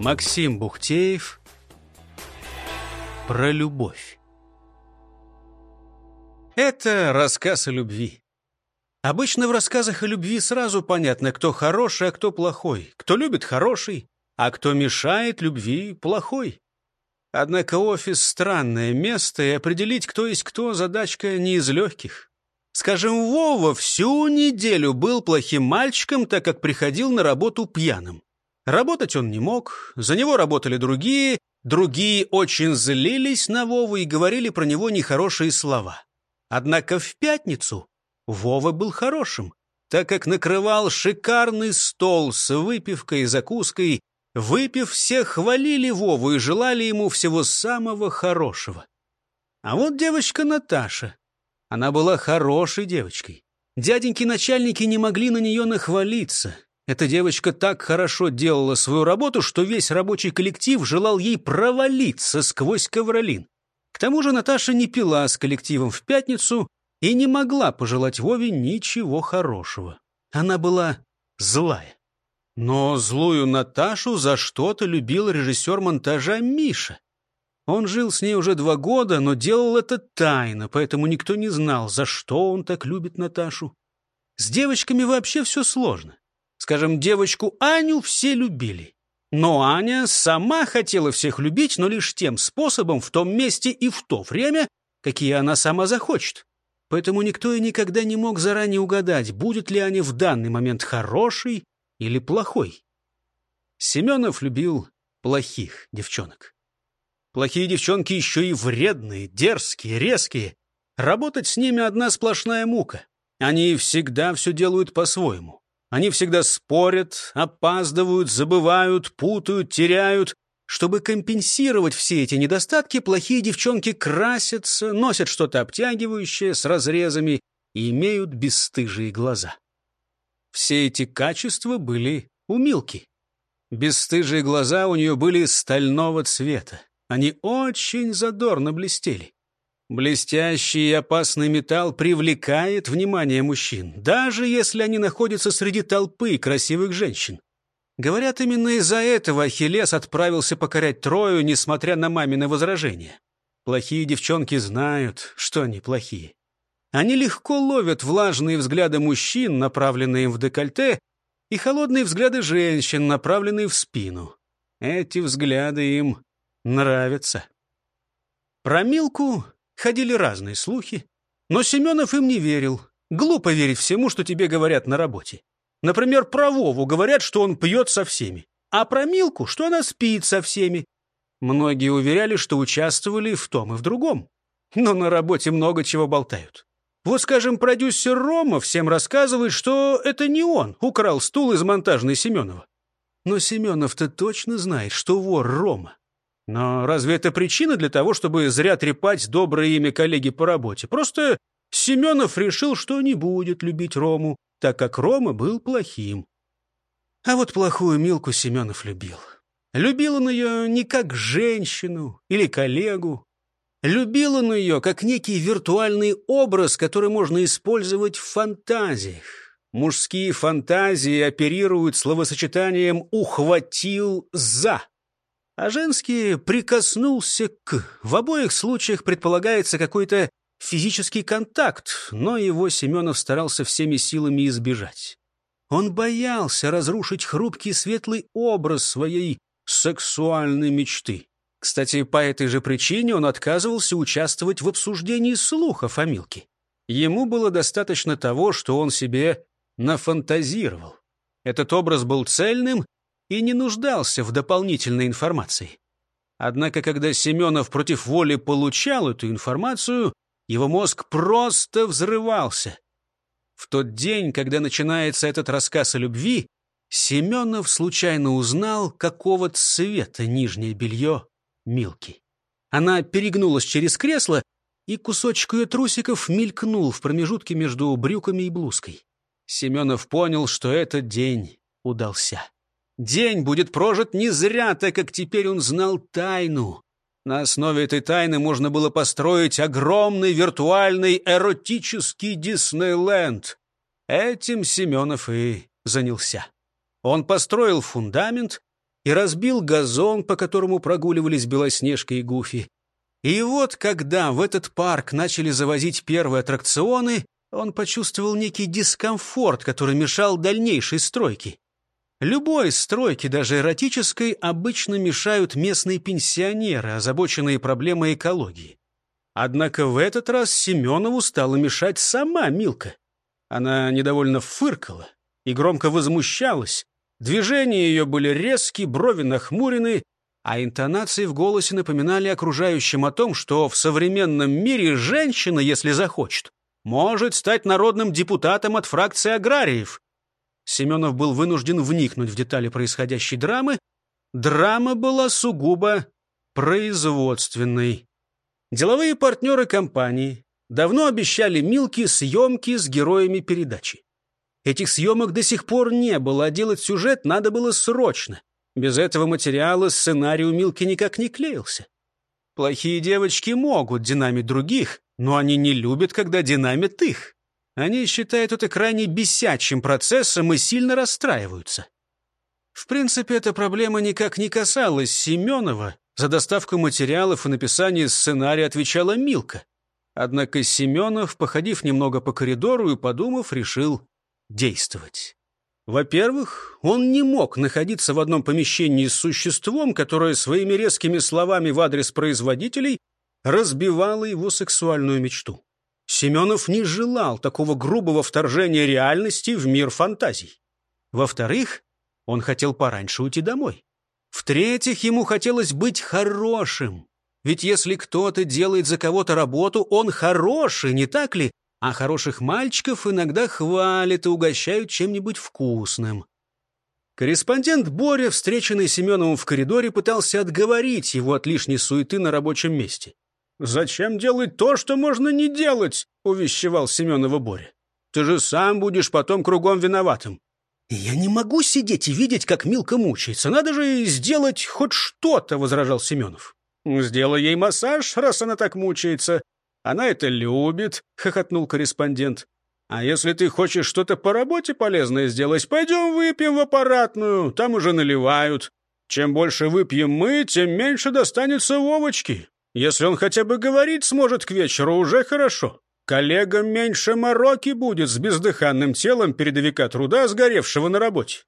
Максим Бухтеев Про любовь Это рассказ о любви. Обычно в рассказах о любви сразу понятно, кто хороший, а кто плохой. Кто любит хороший, а кто мешает любви плохой. Однако офис — странное место, и определить, кто есть кто, задачка не из легких. Скажем, Вова всю неделю был плохим мальчиком, так как приходил на работу пьяным. Работать он не мог, за него работали другие, другие очень злились на Вову и говорили про него нехорошие слова. Однако в пятницу Вова был хорошим, так как накрывал шикарный стол с выпивкой и закуской, Выпив, все хвалили Вову и желали ему всего самого хорошего. А вот девочка Наташа. Она была хорошей девочкой. Дяденьки-начальники не могли на нее нахвалиться. Эта девочка так хорошо делала свою работу, что весь рабочий коллектив желал ей провалиться сквозь ковролин. К тому же Наташа не пила с коллективом в пятницу и не могла пожелать Вове ничего хорошего. Она была злая. Но злую Наташу за что-то любил режиссер монтажа Миша. Он жил с ней уже два года, но делал это тайно, поэтому никто не знал, за что он так любит Наташу. С девочками вообще все сложно. Скажем, девочку Аню все любили. Но Аня сама хотела всех любить, но лишь тем способом, в том месте и в то время, какие она сама захочет. Поэтому никто и никогда не мог заранее угадать, будет ли Аня в данный момент хорошей или плохой. Семенов любил плохих девчонок. Плохие девчонки еще и вредные, дерзкие, резкие. Работать с ними одна сплошная мука. Они всегда все делают по-своему. Они всегда спорят, опаздывают, забывают, путают, теряют. Чтобы компенсировать все эти недостатки, плохие девчонки красятся, носят что-то обтягивающее с разрезами и имеют бесстыжие глаза. Все эти качества были у Милки. Бесстыжие глаза у нее были стального цвета. Они очень задорно блестели. Блестящий и опасный металл привлекает внимание мужчин, даже если они находятся среди толпы красивых женщин. Говорят, именно из-за этого Ахиллес отправился покорять Трою, несмотря на мамины возражения. Плохие девчонки знают, что они плохие. Они легко ловят влажные взгляды мужчин, направленные им в декольте, и холодные взгляды женщин, направленные в спину. Эти взгляды им нравятся. Про Милку ходили разные слухи, но Семенов им не верил. Глупо верить всему, что тебе говорят на работе. Например, про Вову говорят, что он пьет со всеми, а про Милку, что она спит со всеми. Многие уверяли, что участвовали в том и в другом. Но на работе много чего болтают. Вот, скажем, продюсер Рома всем рассказывает, что это не он украл стул из монтажной Семенова. Но Семенов-то точно знает, что вор Рома. Но разве это причина для того, чтобы зря трепать доброе имя коллеги по работе? Просто Семенов решил, что не будет любить Рому, так как Рома был плохим. А вот плохую Милку Семенов любил. Любил он ее не как женщину или коллегу, Любил он ее как некий виртуальный образ, который можно использовать в фантазиях. Мужские фантазии оперируют словосочетанием «ухватил за», а женские «прикоснулся к». В обоих случаях предполагается какой-то физический контакт, но его Семенов старался всеми силами избежать. Он боялся разрушить хрупкий светлый образ своей сексуальной мечты. Кстати, по этой же причине он отказывался участвовать в обсуждении слухов о Милке. Ему было достаточно того, что он себе нафантазировал. Этот образ был цельным и не нуждался в дополнительной информации. Однако, когда Семенов против воли получал эту информацию, его мозг просто взрывался. В тот день, когда начинается этот рассказ о любви, Семенов случайно узнал, какого цвета нижнее белье Милки. Она перегнулась через кресло, и кусочек ее трусиков мелькнул в промежутке между брюками и блузкой. Семенов понял, что этот день удался. День будет прожит не зря, так как теперь он знал тайну. На основе этой тайны можно было построить огромный виртуальный эротический Диснейленд. Этим Семенов и занялся. Он построил фундамент, и разбил газон, по которому прогуливались Белоснежка и Гуфи. И вот, когда в этот парк начали завозить первые аттракционы, он почувствовал некий дискомфорт, который мешал дальнейшей стройке. Любой стройке, даже эротической, обычно мешают местные пенсионеры, озабоченные проблемой экологии. Однако в этот раз Семенову стала мешать сама Милка. Она недовольно фыркала и громко возмущалась. Движения ее были резкие, брови нахмурены, а интонации в голосе напоминали окружающим о том, что в современном мире женщина, если захочет, может стать народным депутатом от фракции аграриев. Семенов был вынужден вникнуть в детали происходящей драмы. Драма была сугубо производственной. Деловые партнеры компании давно обещали Милке съемки с героями передачи. Этих съемок до сих пор не было, а делать сюжет надо было срочно. Без этого материала сценарий у Милки никак не клеился. Плохие девочки могут динамить других, но они не любят, когда динамит их. Они считают это крайне бесячим процессом и сильно расстраиваются. В принципе, эта проблема никак не касалась Семенова, за доставку материалов и написание сценария отвечала Милка. Однако Семенов, походив немного по коридору и подумав, решил действовать. Во-первых, он не мог находиться в одном помещении с существом, которое своими резкими словами в адрес производителей разбивало его сексуальную мечту. Семенов не желал такого грубого вторжения реальности в мир фантазий. Во-вторых, он хотел пораньше уйти домой. В-третьих, ему хотелось быть хорошим. Ведь если кто-то делает за кого-то работу, он хороший, не так ли? А хороших мальчиков иногда хвалят и угощают чем-нибудь вкусным. Корреспондент Боря, встреченный Семеновым в коридоре, пытался отговорить его от лишней суеты на рабочем месте. «Зачем делать то, что можно не делать?» — увещевал Семенова Боря. «Ты же сам будешь потом кругом виноватым. «Я не могу сидеть и видеть, как Милка мучается. Надо же сделать хоть что-то», — возражал Семенов. «Сделай ей массаж, раз она так мучается. Она это любит», — хохотнул корреспондент. «А если ты хочешь что-то по работе полезное сделать, пойдем выпьем в аппаратную, там уже наливают. Чем больше выпьем мы, тем меньше достанется Вовочки. Если он хотя бы говорить сможет к вечеру, уже хорошо». Коллегам меньше мороки будет с бездыханным телом передовика труда, сгоревшего на работе.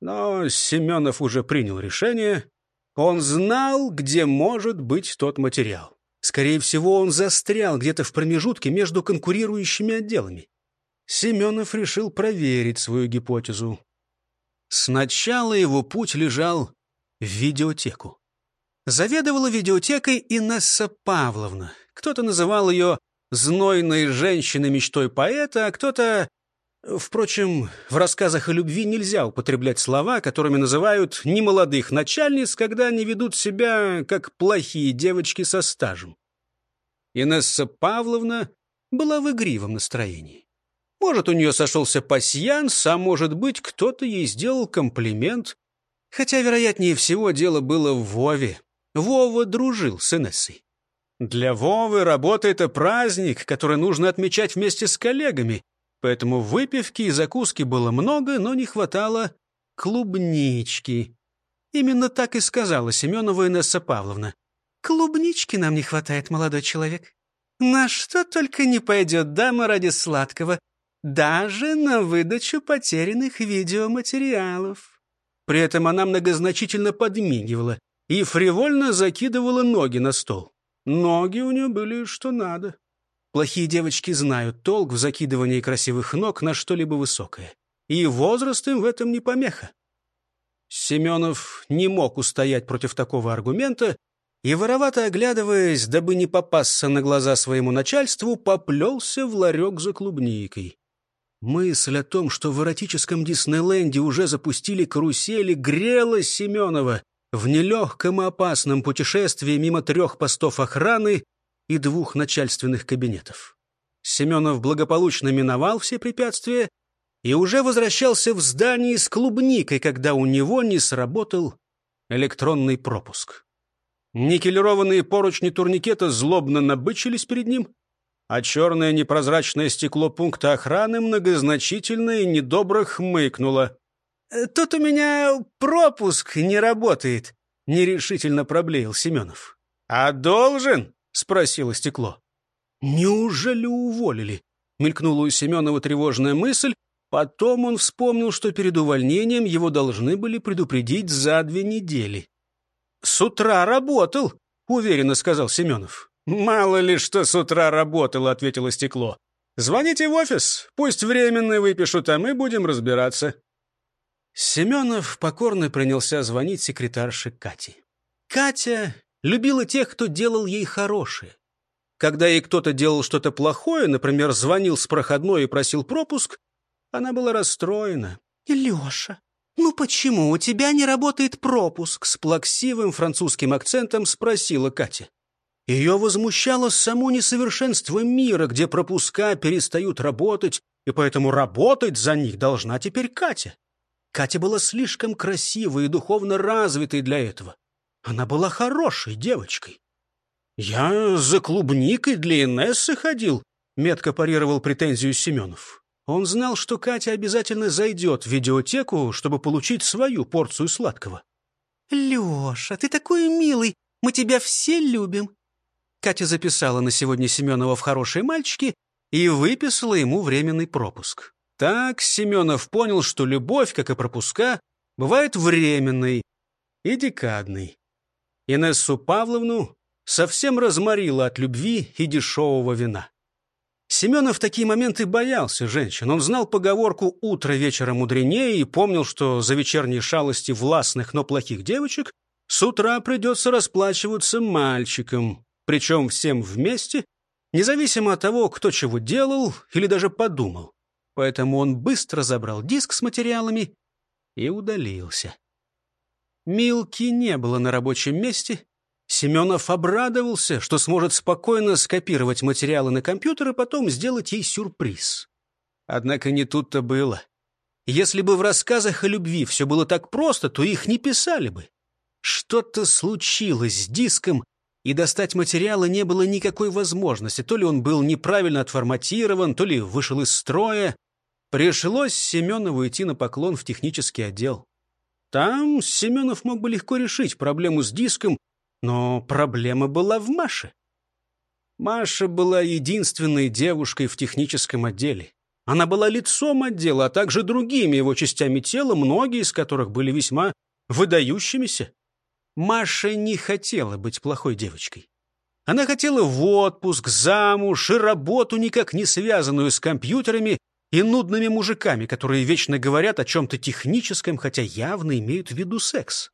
Но Семенов уже принял решение. Он знал, где может быть тот материал. Скорее всего, он застрял где-то в промежутке между конкурирующими отделами. Семенов решил проверить свою гипотезу. Сначала его путь лежал в видеотеку. Заведовала видеотекой Инесса Павловна. Кто-то называл ее знойной женщины мечтой поэта, а кто-то... Впрочем, в рассказах о любви нельзя употреблять слова, которыми называют немолодых начальниц, когда они ведут себя как плохие девочки со стажем. Инесса Павловна была в игривом настроении. Может, у нее сошелся пасьянс, а может быть, кто-то ей сделал комплимент. Хотя, вероятнее всего, дело было в Вове. Вова дружил с Инессой. Для Вовы работа — это праздник, который нужно отмечать вместе с коллегами. Поэтому выпивки и закуски было много, но не хватало клубнички. Именно так и сказала Семенова Инесса Павловна. «Клубнички нам не хватает, молодой человек. На что только не пойдет дама ради сладкого, даже на выдачу потерянных видеоматериалов». При этом она многозначительно подмигивала и фривольно закидывала ноги на стол. Ноги у нее были что надо. Плохие девочки знают толк в закидывании красивых ног на что-либо высокое. И возраст им в этом не помеха. Семенов не мог устоять против такого аргумента и, воровато оглядываясь, дабы не попасться на глаза своему начальству, поплелся в ларек за клубникой. Мысль о том, что в эротическом Диснейленде уже запустили карусели, грела Семенова в нелегком и опасном путешествии мимо трех постов охраны и двух начальственных кабинетов. Семенов благополучно миновал все препятствия и уже возвращался в здание с клубникой, когда у него не сработал электронный пропуск. Никелированные поручни турникета злобно набычились перед ним, а черное непрозрачное стекло пункта охраны многозначительно и недобро хмыкнуло. «Э, «Тут у меня пропуск не работает», — нерешительно проблеял Семенов. «А должен?» — спросило стекло. «Неужели уволили?» — мелькнула у Семенова тревожная мысль. Потом он вспомнил, что перед увольнением его должны были предупредить за две недели. «С утра работал», — уверенно сказал Семенов. «Мало ли что с утра работал», — ответило стекло. «Звоните в офис, пусть временно выпишут, а мы будем разбираться». Семенов покорно принялся звонить секретарше Кате. Катя любила тех, кто делал ей хорошее. Когда ей кто-то делал что-то плохое, например, звонил с проходной и просил пропуск, она была расстроена. «Леша, ну почему у тебя не работает пропуск?» С плаксивым французским акцентом спросила Катя. Ее возмущало само несовершенство мира, где пропуска перестают работать, и поэтому работать за них должна теперь Катя. Катя была слишком красивой и духовно развитой для этого. Она была хорошей девочкой. «Я за клубникой для Инессы ходил», — метко парировал претензию Семенов. Он знал, что Катя обязательно зайдет в видеотеку, чтобы получить свою порцию сладкого. «Леша, ты такой милый, мы тебя все любим». Катя записала на сегодня Семенова в хорошие мальчики и выписала ему временный пропуск. Так Семенов понял, что любовь, как и пропуска, бывает временной и декадной. Инессу Павловну совсем разморила от любви и дешевого вина. Семенов в такие моменты боялся женщин. Он знал поговорку «утро вечера мудренее» и помнил, что за вечерние шалости властных, но плохих девочек с утра придется расплачиваться мальчиком, причем всем вместе, независимо от того, кто чего делал или даже подумал поэтому он быстро забрал диск с материалами и удалился. Милки не было на рабочем месте. Семенов обрадовался, что сможет спокойно скопировать материалы на компьютер и потом сделать ей сюрприз. Однако не тут-то было. Если бы в рассказах о любви все было так просто, то их не писали бы. Что-то случилось с диском, и достать материалы не было никакой возможности. То ли он был неправильно отформатирован, то ли вышел из строя. Пришлось Семенову идти на поклон в технический отдел. Там Семенов мог бы легко решить проблему с диском, но проблема была в Маше. Маша была единственной девушкой в техническом отделе. Она была лицом отдела, а также другими его частями тела, многие из которых были весьма выдающимися. Маша не хотела быть плохой девочкой. Она хотела в отпуск, замуж и работу, никак не связанную с компьютерами, и нудными мужиками, которые вечно говорят о чем-то техническом, хотя явно имеют в виду секс.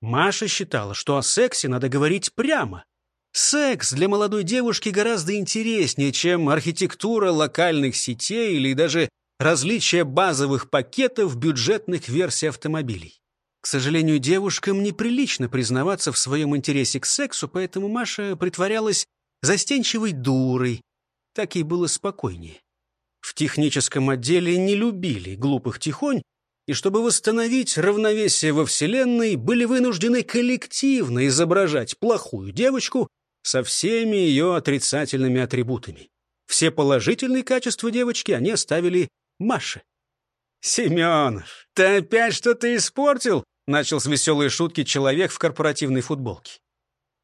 Маша считала, что о сексе надо говорить прямо. Секс для молодой девушки гораздо интереснее, чем архитектура локальных сетей или даже различие базовых пакетов бюджетных версий автомобилей. К сожалению, девушкам неприлично признаваться в своем интересе к сексу, поэтому Маша притворялась застенчивой дурой. Так ей было спокойнее. В техническом отделе не любили глупых тихонь, и чтобы восстановить равновесие во Вселенной, были вынуждены коллективно изображать плохую девочку со всеми ее отрицательными атрибутами. Все положительные качества девочки они оставили Маше. «Семенов, ты опять что-то испортил?» — начал с веселой шутки человек в корпоративной футболке.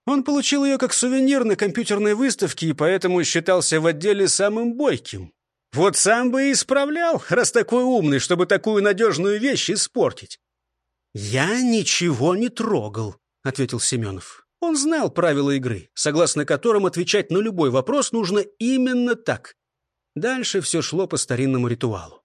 Он получил ее как сувенир на компьютерной выставке и поэтому считался в отделе самым бойким. Вот сам бы и исправлял, раз такой умный, чтобы такую надежную вещь испортить. «Я ничего не трогал», — ответил Семенов. Он знал правила игры, согласно которым отвечать на любой вопрос нужно именно так. Дальше все шло по старинному ритуалу.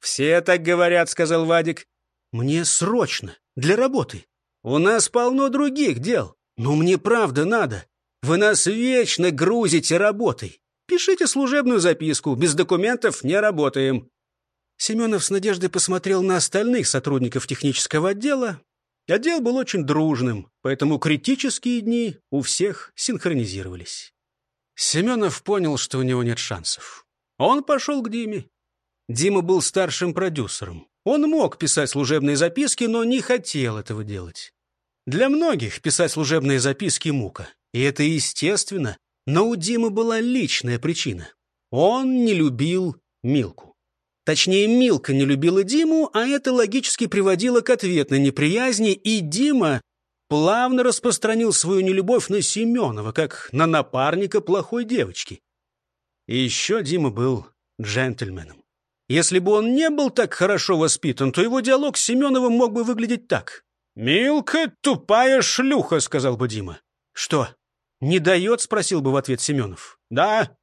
«Все так говорят», — сказал Вадик. «Мне срочно, для работы. У нас полно других дел, но мне правда надо. Вы нас вечно грузите работой. Пишите служебную записку. Без документов не работаем». Семенов с надеждой посмотрел на остальных сотрудников технического отдела. Отдел был очень дружным, поэтому критические дни у всех синхронизировались. Семенов понял, что у него нет шансов. Он пошел к Диме. Дима был старшим продюсером. Он мог писать служебные записки, но не хотел этого делать. Для многих писать служебные записки — мука. И это естественно, но у Димы была личная причина. Он не любил Милку. Точнее, Милка не любила Диму, а это логически приводило к ответной неприязни, и Дима плавно распространил свою нелюбовь на Семенова, как на напарника плохой девочки. И еще Дима был джентльменом. Если бы он не был так хорошо воспитан, то его диалог с Семеновым мог бы выглядеть так. «Милка — тупая шлюха», — сказал бы Дима. «Что, не дает?» — спросил бы в ответ Семенов. «Да,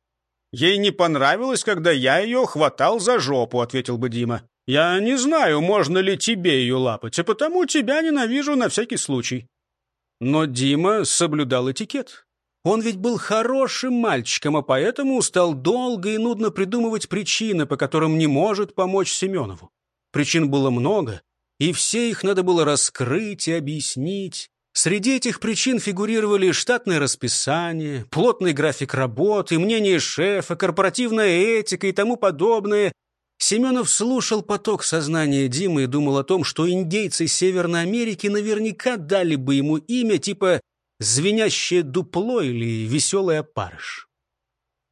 ей не понравилось, когда я ее хватал за жопу», — ответил бы Дима. «Я не знаю, можно ли тебе ее лапать, а потому тебя ненавижу на всякий случай». Но Дима соблюдал этикет. Он ведь был хорошим мальчиком, а поэтому стал долго и нудно придумывать причины, по которым не может помочь Семенову. Причин было много, и все их надо было раскрыть и объяснить. Среди этих причин фигурировали штатное расписание, плотный график работы, мнение шефа, корпоративная этика и тому подобное. Семенов слушал поток сознания Димы и думал о том, что индейцы Северной Америки наверняка дали бы ему имя типа звенящее дупло или веселый опарыш.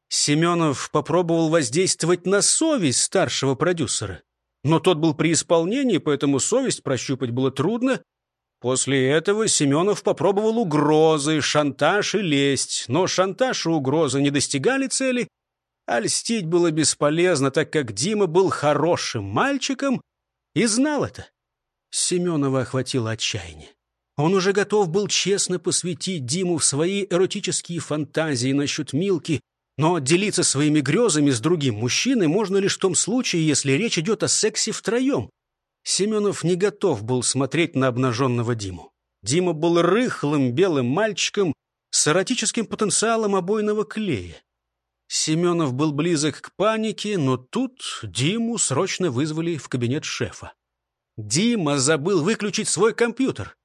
Семенов попробовал воздействовать на совесть старшего продюсера, но тот был при исполнении, поэтому совесть прощупать было трудно. После этого Семенов попробовал угрозы, шантаж и лесть, но шантаж и угрозы не достигали цели, а льстить было бесполезно, так как Дима был хорошим мальчиком и знал это. Семенова охватило отчаяние. Он уже готов был честно посвятить Диму в свои эротические фантазии насчет Милки, но делиться своими грезами с другим мужчиной можно лишь в том случае, если речь идет о сексе втроем. Семенов не готов был смотреть на обнаженного Диму. Дима был рыхлым белым мальчиком с эротическим потенциалом обойного клея. Семенов был близок к панике, но тут Диму срочно вызвали в кабинет шефа. Дима забыл выключить свой компьютер.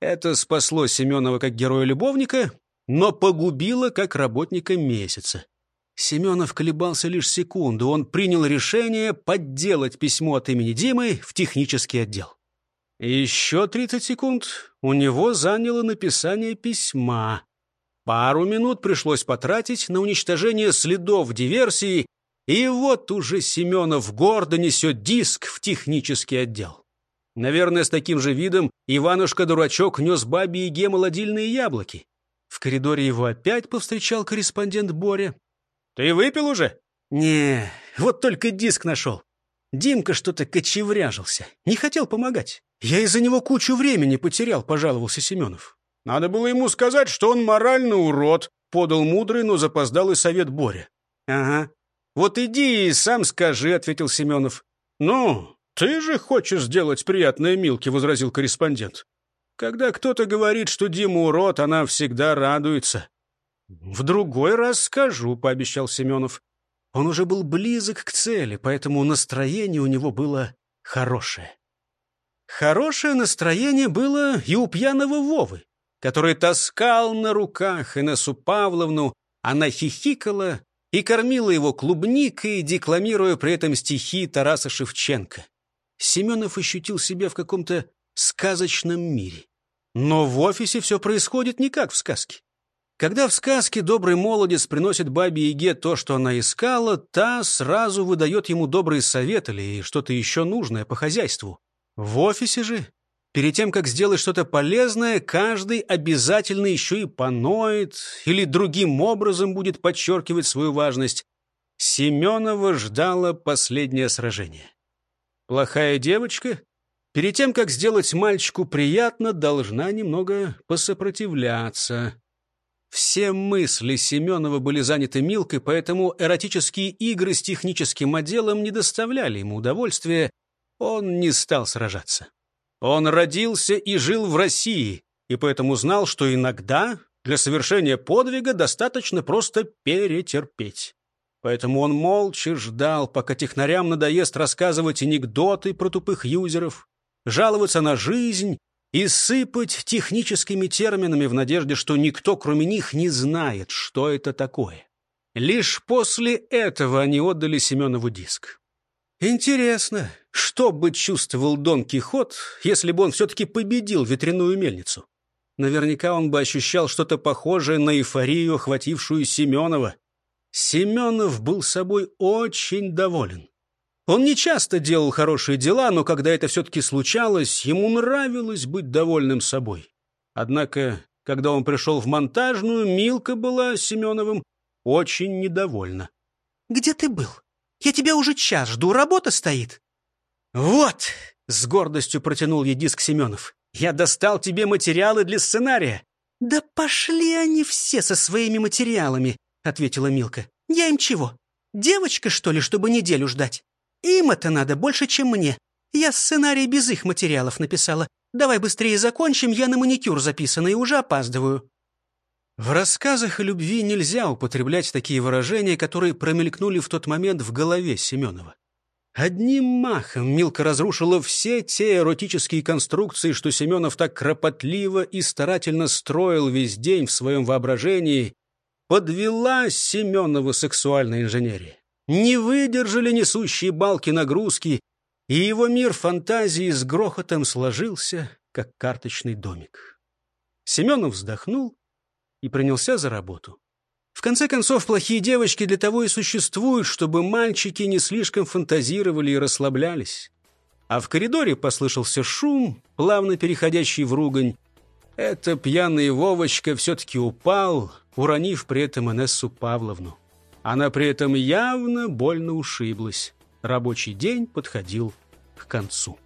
Это спасло Семенова как героя-любовника, но погубило как работника месяца. Семенов колебался лишь секунду. Он принял решение подделать письмо от имени Димы в технический отдел. Еще 30 секунд у него заняло написание письма. Пару минут пришлось потратить на уничтожение следов диверсии, и вот уже Семенов гордо несет диск в технический отдел. Наверное, с таким же видом Иванушка-дурачок нес бабе Еге молодильные яблоки. В коридоре его опять повстречал корреспондент Боря. «Ты выпил уже?» «Не, вот только диск нашел. Димка что-то кочевряжился, не хотел помогать. Я из-за него кучу времени потерял», — пожаловался Семенов. «Надо было ему сказать, что он морально урод», — подал мудрый, но запоздалый совет Боря. «Ага. Вот иди и сам скажи», — ответил Семенов. «Ну, «Ты же хочешь сделать приятное Милке», — возразил корреспондент. «Когда кто-то говорит, что Дима урод, она всегда радуется». «В другой раз скажу», — пообещал Семенов. Он уже был близок к цели, поэтому настроение у него было хорошее. Хорошее настроение было и у пьяного Вовы, который таскал на руках Инессу Павловну, она хихикала и кормила его клубникой, декламируя при этом стихи Тараса Шевченко. Семенов ощутил себя в каком-то сказочном мире. Но в офисе все происходит не как в сказке. Когда в сказке добрый молодец приносит бабе Еге то, что она искала, та сразу выдает ему добрый совет или что-то еще нужное по хозяйству. В офисе же, перед тем, как сделать что-то полезное, каждый обязательно еще и поноет или другим образом будет подчеркивать свою важность. Семенова ждало последнее сражение. Плохая девочка, перед тем, как сделать мальчику приятно, должна немного посопротивляться. Все мысли Семенова были заняты Милкой, поэтому эротические игры с техническим отделом не доставляли ему удовольствия. Он не стал сражаться. Он родился и жил в России, и поэтому знал, что иногда для совершения подвига достаточно просто перетерпеть. Поэтому он молча ждал, пока технарям надоест рассказывать анекдоты про тупых юзеров, жаловаться на жизнь и сыпать техническими терминами в надежде, что никто, кроме них, не знает, что это такое. Лишь после этого они отдали Семенову диск. Интересно, что бы чувствовал Дон Кихот, если бы он все-таки победил ветряную мельницу? Наверняка он бы ощущал что-то похожее на эйфорию, охватившую Семенова. Семенов был собой очень доволен. Он не часто делал хорошие дела, но когда это все-таки случалось, ему нравилось быть довольным собой. Однако, когда он пришел в монтажную, Милка была Семеновым очень недовольна. «Где ты был? Я тебя уже час жду, работа стоит». «Вот!» — с гордостью протянул ей диск Семенов. «Я достал тебе материалы для сценария». «Да пошли они все со своими материалами», — ответила Милка. «Я им чего? Девочка, что ли, чтобы неделю ждать? Им это надо больше, чем мне. Я сценарий без их материалов написала. Давай быстрее закончим, я на маникюр записана и уже опаздываю». В рассказах о любви нельзя употреблять такие выражения, которые промелькнули в тот момент в голове Семенова. Одним махом Милка разрушила все те эротические конструкции, что Семенов так кропотливо и старательно строил весь день в своем воображении. Подвела Семенова сексуальная инженерия. Не выдержали несущие балки нагрузки, и его мир фантазии с грохотом сложился, как карточный домик. Семенов вздохнул и принялся за работу. В конце концов, плохие девочки для того и существуют, чтобы мальчики не слишком фантазировали и расслаблялись. А в коридоре послышался шум, плавно переходящий в ругань. Это пьяный Вовочка все-таки упал, уронив при этом Инессу Павловну. Она при этом явно больно ушиблась. Рабочий день подходил к концу.